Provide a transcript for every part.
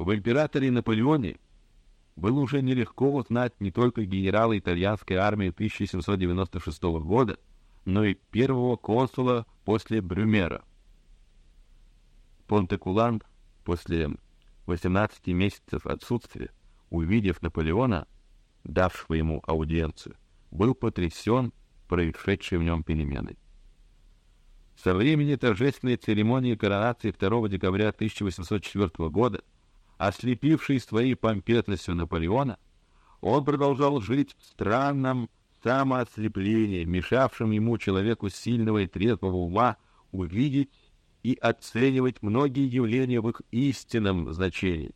В императоре Наполеоне было уже нелегко узнать не только генерала итальянской армии 1796 года, но и первого консула после Брюмера. Понте-Кулан после 18 месяцев отсутствия, увидев Наполеона, давшего ему аудиенцию, был потрясен происшедшей в нем переменой. Со времени торжественной церемонии коронации 2 декабря 1804 года, ослепивший своей помпезностью Наполеона, он продолжал жить в странном самоослеплении, мешавшем ему человеку сильного и трезвого ума увидеть и оценивать многие явления в их истинном значении.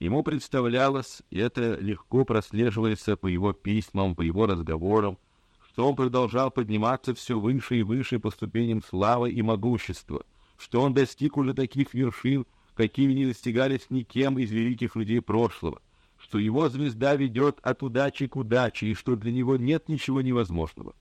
Ему представлялось, и это легко прослеживается по его письмам, по его разговорам, что он продолжал подниматься все выше и выше по ступеням славы и могущества, что он достиг уже таких вершин, какими не достигались никем из великих людей прошлого, что его звезда ведет от удачи к удаче и что для него нет ничего невозможного.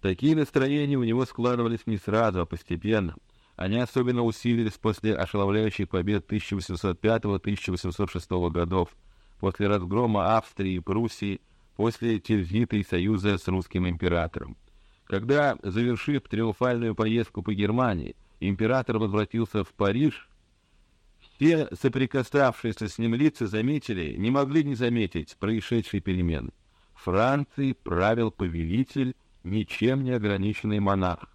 Такие настроения у него складывались не сразу, а постепенно. Они особенно усилились после ошеломляющих побед 1805-1806 годов, после разгрома Австрии и Пруссии, после Тильзита и союза с русским императором. Когда, завершив триумфальную поездку по Германии, император возвратился в Париж, все соприкасавшиеся с ним лица заметили, не могли не заметить происшедшие перемены. Франции правил повелитель, ничем не ограниченный монарх.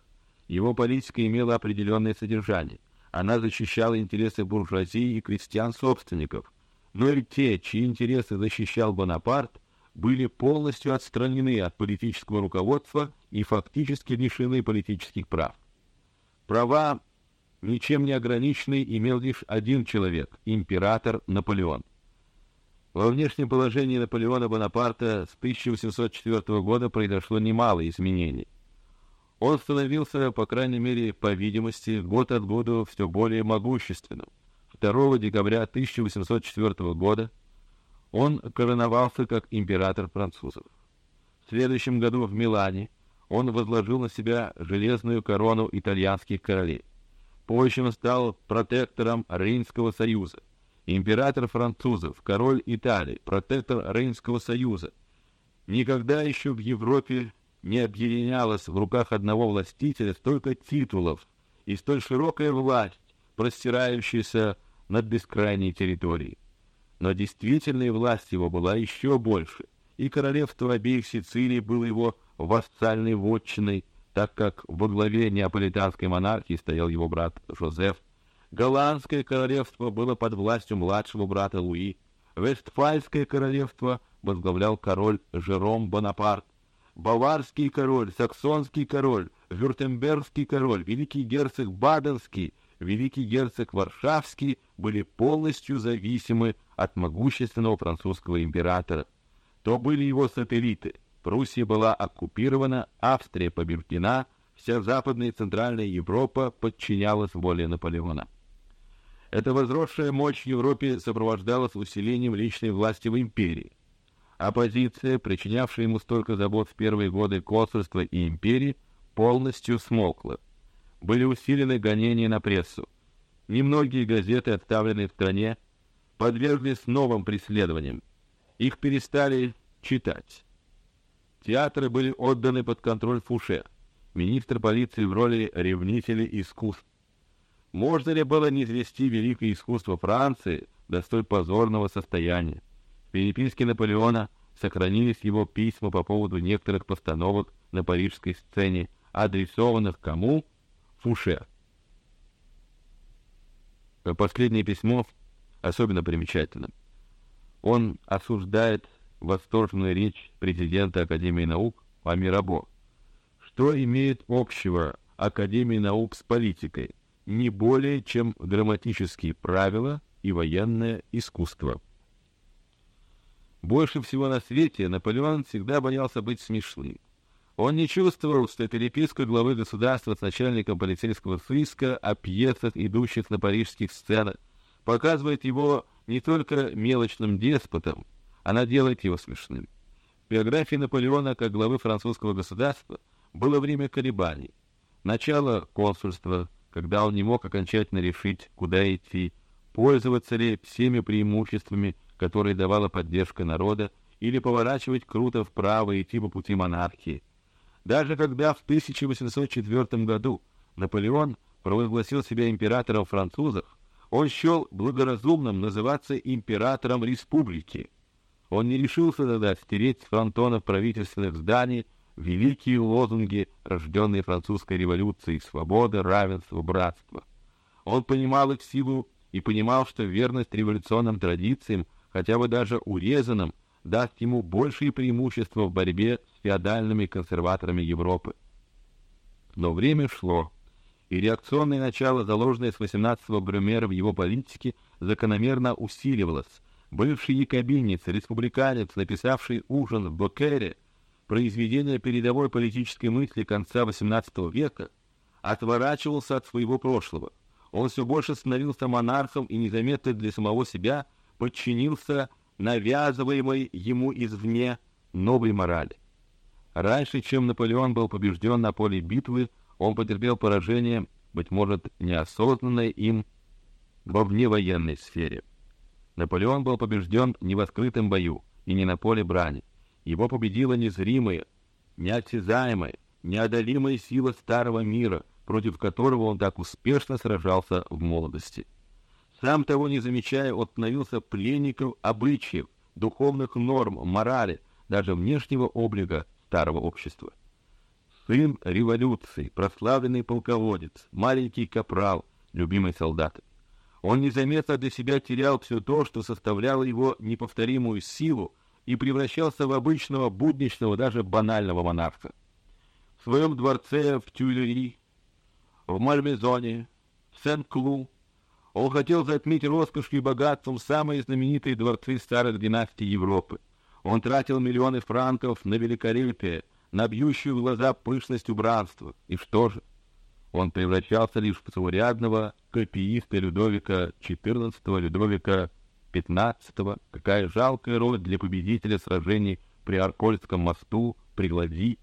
Его политика имела определенное содержание. Она защищала интересы буржуазии и крестьян-собственников. Но и те, чьи интересы защищал Бонапарт, были полностью отстранены от политического руководства и фактически лишены политических прав. Права ничем не ограниченный имел лишь один человек — император Наполеон. Во внешнем положении Наполеона Бонапарта с 1804 года произошло немало изменений. Он становился, по крайней мере, по видимости, год от года все более могущественным. 2 декабря 1804 года он короновался как император французов. В следующем году в Милане он возложил на себя железную корону итальянских королей. Позже он стал протектором Рейнского союза, император французов, король Италии, протектор Рейнского союза. Никогда еще в Европе не объединялось в руках одного властителя столько титулов и столь широкая власть, простирающаяся над бескрайней территорией. Но действительная власть его была еще больше, и королевство обеих Сицилий было его вассальной вотчиной, так как во главе неаполитанской монархии стоял его брат Жозеф. Голландское королевство было под властью младшего брата Луи. Вестфальское королевство возглавлял король Жером Бонапарт. Баварский король, саксонский король, вюртембергский король, великий герцог Баденский, великий герцог Варшавский были полностью зависимы от могущественного французского императора. То были его сателлиты. Пруссия была оккупирована, Австрия побеждена, вся западная и центральная Европа подчинялась воле Наполеона. Эта возросшая мощь в Европе сопровождалась усилением личной власти в империи. Оппозиция, причинявшая ему столько забот в первые годы консульства и империи, полностью смолкла. Были усилены гонения на прессу. Немногие газеты, отставленные в стране, подверглись новым преследованиям. Их перестали читать. Театры были отданы под контроль Фуше, министр полиции в роли ревнителя искусств. Можно ли было не извести великое искусство Франции до столь позорного состояния? переписке Наполеона сохранились его письма по поводу некоторых постановок на парижской сцене, адресованных кому? Фуше. Последнее письмо особенно примечательно. Он осуждает восторженную речь президента Академии наук Амирабо. Что имеет общего Академия наук с политикой? Не более, чем грамматические правила и военное искусство. Больше всего на свете Наполеон всегда боялся быть смешным. Он не чувствовал, что переписка главы государства с начальником полицейского сыска о пьесах, идущих на парижских сценах, показывает его не только мелочным деспотом, она делает его смешным. В биографии Наполеона как главы французского государства было время колебаний. Начало консульства, когда он не мог окончательно решить, куда идти, пользоваться ли всеми преимуществами, которые давала поддержка народа, или поворачивать круто вправо и идти по пути монархии. Даже когда в 1804 году Наполеон провозгласил себя императором французов, он счел благоразумным называться императором республики. Он не решился тогда стереть с фронтонов правительственных зданий великие лозунги, рожденные французской революцией свобода, равенство, братство. Он понимал их силу и понимал, что верность революционным традициям, хотя бы даже урезанным, даст ему большие преимущества в борьбе с феодальными консерваторами Европы. Но время шло, и реакционное начало, заложенное с 18-го Брюмера в его политике, закономерно усиливалось. Бывший якобинец, республиканец, написавший «Ужин в Бокере», произведение передовой политической мысли конца XVIII века, отворачивался от своего прошлого. Он все больше становился монархом и незаметно для самого себя подчинился навязываемой ему извне новой морали. Раньше, чем Наполеон был побежден на поле битвы, он потерпел поражение, быть может, неосознанное им во вневоенной сфере. Наполеон был побежден не в открытом бою и не на поле брани. Его победила незримая, неосязаемая, неодолимая сила старого мира, против которого он так успешно сражался в молодости. Сам того не замечая, он становился пленником обычаев, духовных норм, морали, даже внешнего облика старого общества. Сын революции, прославленный полководец, маленький капрал, любимый солдат. Он незаметно для себя терял все то, что составляло его неповторимую силу, и превращался в обычного, будничного, даже банального монарха. В своем дворце в Тюильри, в Мальмезоне, в Сен-Клу он хотел затмить роскошью и богатством самые знаменитые дворцы старых династий Европы. Он тратил миллионы франков на великолепие, на бьющую глаза пышность убранства. И что же? Он превращался лишь в заурядного копииста Людовика XIV, Людовика XV. Какая жалкая роль для победителя сражений при Аркольском мосту, при Глади.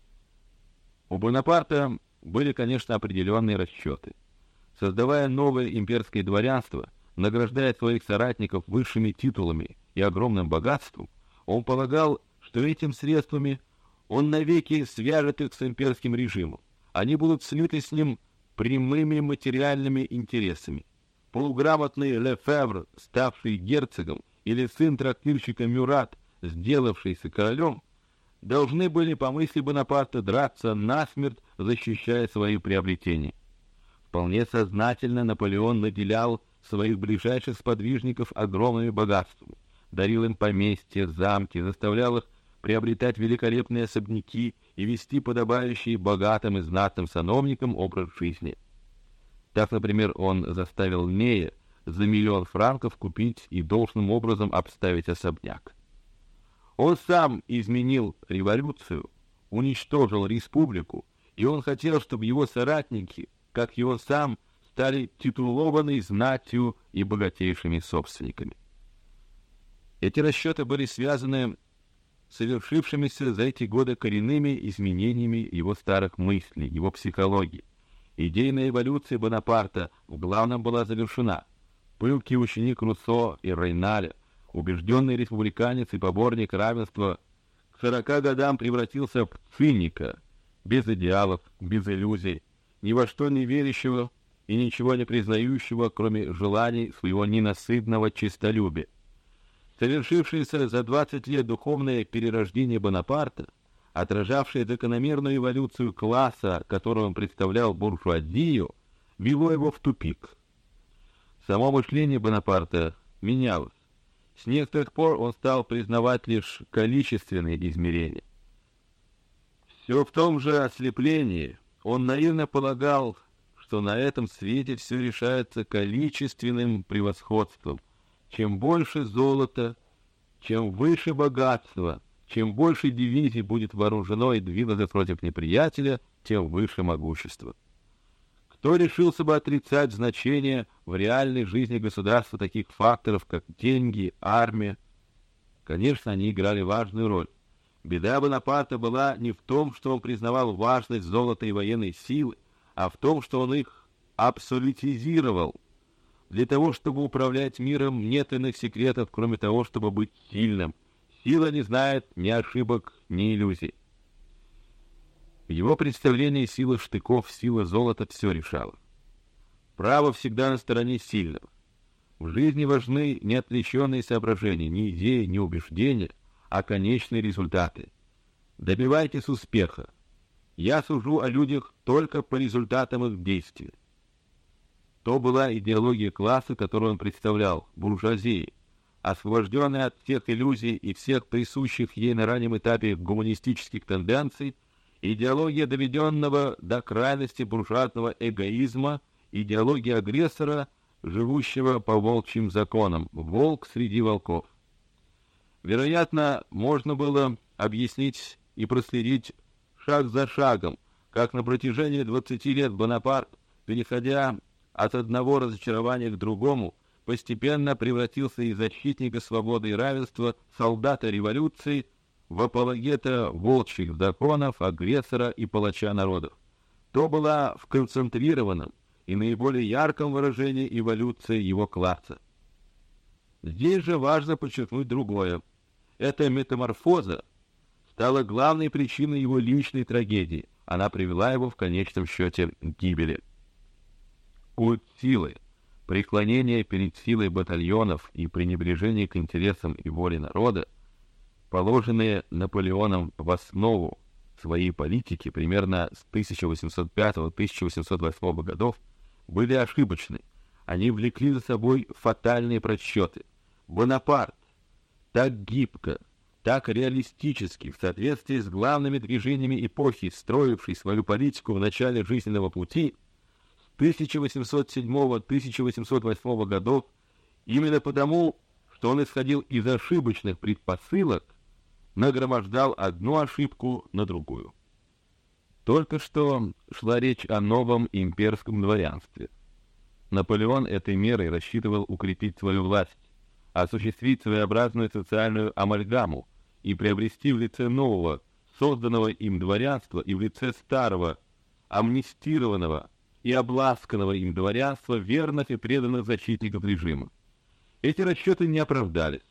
У Бонапарта были, конечно, определенные расчеты. Создавая новое имперское дворянство, награждая своих соратников высшими титулами и огромным богатством, он полагал, что этим средствами он навеки свяжет их с имперским режимом. Они будут слиты с ним прямыми материальными интересами. Полуграмотный Лефевр, ставший герцогом, или сын трактирщика Мюрат, сделавшийся королем, должны были по мысли Бонапарта драться насмерть, защищая свои приобретения. Вполне сознательно Наполеон наделял своих ближайших сподвижников огромными богатствами, дарил им поместья, замки, заставлял их приобретать великолепные особняки и вести подобающий богатым и знатным сановникам образ жизни. Так, например, он заставил Нея за миллион франков купить и должным образом обставить особняк. Он сам изменил революцию, уничтожил республику, и он хотел, чтобы его соратники, как и он сам, стали титулованной знатью и богатейшими собственниками. Эти расчеты были связаны совершившимися за эти годы коренными изменениями его старых мыслей, его психологии. Идейная эволюция Бонапарта в главном была завершена. Пылкий ученик Руссо и Рейналя, убежденный республиканец и поборник равенства, к сорока годам превратился в циника, без идеалов, без иллюзий, ни во что не верящего и ничего не признающего, кроме желаний своего ненасытного честолюбия. Совершившееся за 20 лет духовное перерождение Бонапарта, отражавшее закономерную эволюцию класса, которого он представлял буржуазию, вело его в тупик. Само мышление Бонапарта менялось. С некоторых пор он стал признавать лишь количественные измерения. Все в том же ослеплении он наивно полагал, что на этом свете все решается количественным превосходством, чем больше золота, чем выше богатство, чем больше дивизий будет вооружено и двинуто против неприятеля, тем выше могущество. Кто решился бы отрицать значение в реальной жизни государства таких факторов, как деньги, армия? Конечно, они играли важную роль. Беда Бонапарта была не в том, что он признавал важность золота и военной силы, а в том, что он их абсолютизировал – Для того, чтобы управлять миром, нет иных секретов, кроме того, чтобы быть сильным. Сила не знает ни ошибок, ни иллюзий. В его представлении сила штыков, сила золота все решала. Право всегда на стороне сильного. В жизни важны не отвлеченные соображения, ни идеи, ни убеждения, а конечные результаты. Добивайтесь успеха. Я сужу о людях только по результатам их действий. То была идеология класса, которую он представлял, буржуазии, освобожденная от всех иллюзий и всех присущих ей на раннем этапе гуманистических тенденций, идеология доведенного до крайности буржуазного эгоизма, идеология агрессора, живущего по волчьим законам, волк среди волков. Вероятно, можно было объяснить и проследить шаг за шагом, как на протяжении 20 лет Бонапарт, переходя от одного разочарования к другому, постепенно превратился из защитника свободы и равенства, солдата революции, в апологета волчьих законов, агрессора и палача народов. То была в концентрированном и наиболее ярком выражении эволюции его класса. Здесь же важно подчеркнуть другое. Эта метаморфоза стала главной причиной его личной трагедии. Она привела его в конечном счете к гибели. Культ силы, преклонение перед силой батальонов и пренебрежение к интересам и воле народа, положенные Наполеоном в основу своей политики примерно с 1805-1808 годов, были ошибочны. Они влекли за собой фатальные просчеты. Бонапарт так гибко, так реалистически, в соответствии с главными движениями эпохи, строившей свою политику в начале жизненного пути, 1807-1808 годов, именно потому, что он исходил из ошибочных предпосылок, нагромождал одну ошибку на другую. Только что шла речь о новом имперском дворянстве. Наполеон этой мерой рассчитывал укрепить свою власть, осуществить своеобразную социальную амальгаму и приобрести в лице нового, созданного им дворянства и в лице старого, амнистированного и обласканного им дворянства верных и преданных защитников режима. Эти расчеты не оправдались.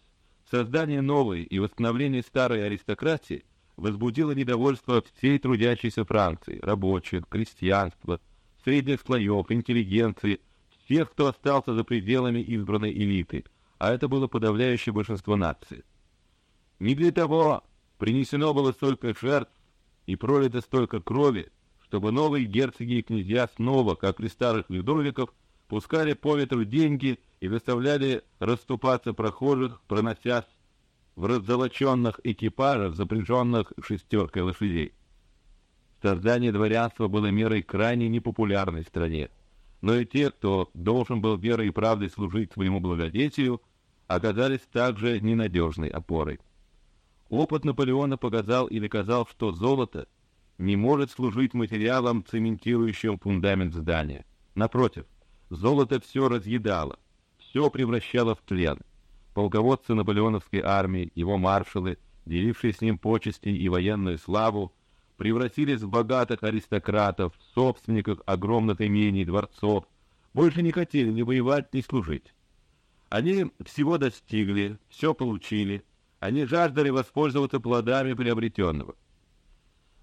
Создание новой и восстановление старой аристократии возбудило недовольство всей трудящейся Франции, рабочих, крестьянства, средних слоев, интеллигенции, всех, кто остался за пределами избранной элиты – а это было подавляющее большинство нации. Не для того принесено было столько жертв и пролито столько крови, чтобы новые герцоги и князья снова, как при старых Людовиков, пускали по ветру деньги и заставляли расступаться прохожих, проносясь в раззолоченных экипажах, запряженных шестеркой лошадей. Создание дворянства было мерой крайне непопулярной в стране но и те, кто должен был верой и правдой служить своему благодетелю, оказались также ненадежной опорой. Опыт Наполеона показал или доказал, что золото не может служить материалом, цементирующим фундамент здания. Напротив, золото все разъедало, все превращало в тлен. Полководцы наполеоновской армии, его маршалы, делившие с ним почести и военную славу, превратились в богатых аристократов, собственников огромных имений, дворцов, больше не хотели ни воевать, ни служить. Они всего достигли, все получили, они жаждали воспользоваться плодами приобретенного.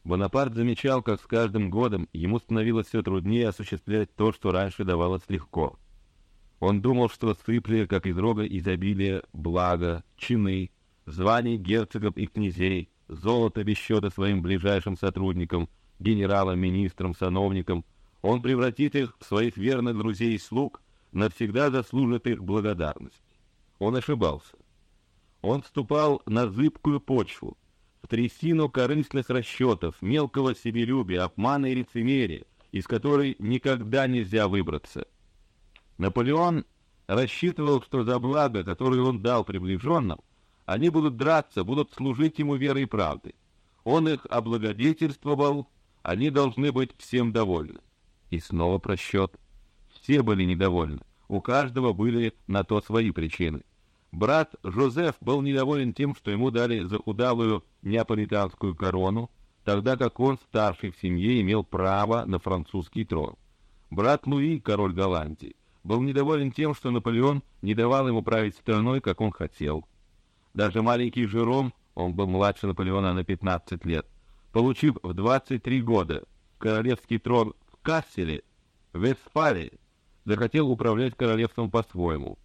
Бонапарт замечал, как с каждым годом ему становилось все труднее осуществлять то, что раньше давалось легко. Он думал, что сыпли, как из рога изобилия, благо, чины, званий герцогов и князей, золото без счета своим ближайшим сотрудникам, генералам, министрам, сановникам, он превратит их в своих верных друзей и слуг, навсегда заслужит их благодарность. Он ошибался. Он вступал на зыбкую почву, трясину корыстных расчетов, мелкого себелюбия, обмана и лицемерия, из которой никогда нельзя выбраться. Наполеон рассчитывал, что за благо, которое он дал приближенным, они будут драться, будут служить ему верой и правдой. Он их облагодетельствовал, они должны быть всем довольны. И снова просчет. Все были недовольны. У каждого были на то свои причины. Брат Жозеф был недоволен тем, что ему дали захудалую неаполитанскую корону, тогда как он, старший в семье, имел право на французский трон. Брат Луи, король Голландии, был недоволен тем, что Наполеон не давал ему править страной, как он хотел. Даже маленький Жером, он был младше Наполеона на 15 лет, получив в 23 года королевский трон в Касселе, в Вестфалии, захотел управлять королевством по-своему.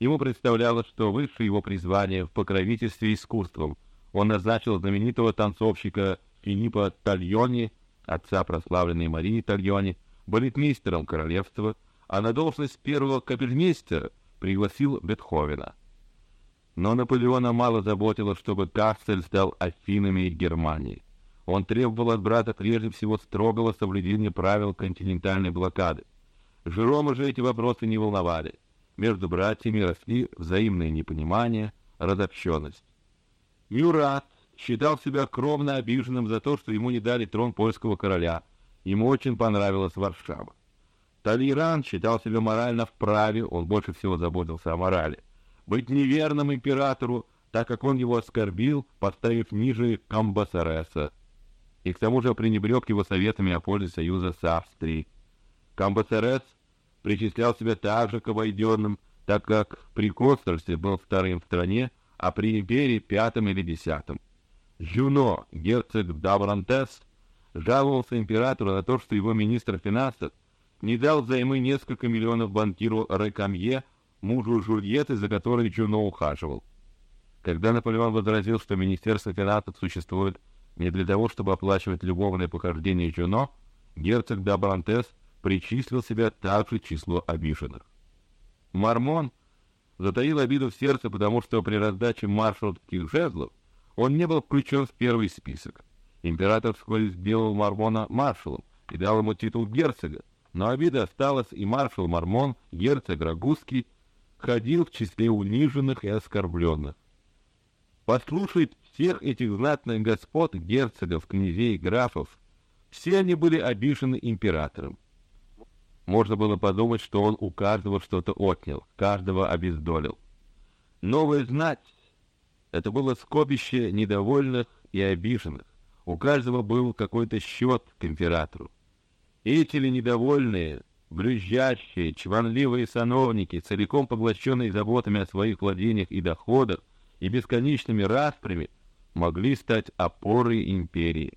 Ему представлялось, что высшее его призвание в покровительстве искусством. Он назначил знаменитого танцовщика Филиппа Тальони, отца прославленной Марии Тальони, балетмейстером королевства, а на должность первого капельмейстера пригласил Бетховена. Но Наполеона мало заботило, чтобы Кассель стал Афинами Германии. Он требовал от брата прежде всего строгого соблюдения правил континентальной блокады. Жерома же эти вопросы не волновали. Между братьями росли взаимное непонимание, разобщенность. Мюрат считал себя кровно обиженным за то, что ему не дали трон польского короля. Ему очень понравилась Варшава. Талиран считал себя морально вправе, он больше всего заботился о морали, быть неверным императору, так как он его оскорбил, поставив ниже Камбасареса, и к тому же пренебрег его советами о пользе союза с Австрией. Камбасарес причислял себя также к обойденным, так как при консульстве был вторым в стране, а при империи пятым или десятым. Жюно, герцог Даврантес, жаловался императору на то, что его министр финансов не дал взаймы несколько миллионов банкиру Рекамье, мужу Жульетты, за которой Жюно ухаживал. Когда Наполеон возразил, что Министерство финансов существует не для того, чтобы оплачивать любовные похождения Жюно, герцог Дабрантес причислил себя также к числу обиженных. Мармон затаил обиду в сердце, потому что при раздаче маршалских жезлов он не был включен в первый список. Император вскоре сделал Мармона маршалом и дал ему титул герцога, но обида осталась, и маршал Мармон, герцог Рагузский, ходил в числе униженных и оскорбленных. Послушать всех этих знатных господ, герцогов, князей, графов, все они были обижены императором. Можно было подумать, что он у каждого что-то отнял, каждого обездолил. Новая знать — это было скопище недовольных и обиженных. У каждого был какой-то счет к императору. Эти ли недовольные, брюзжащие, чванливые сановники, целиком поглощенные заботами о своих владениях и доходах и бесконечными распрями, могли стать опорой империи.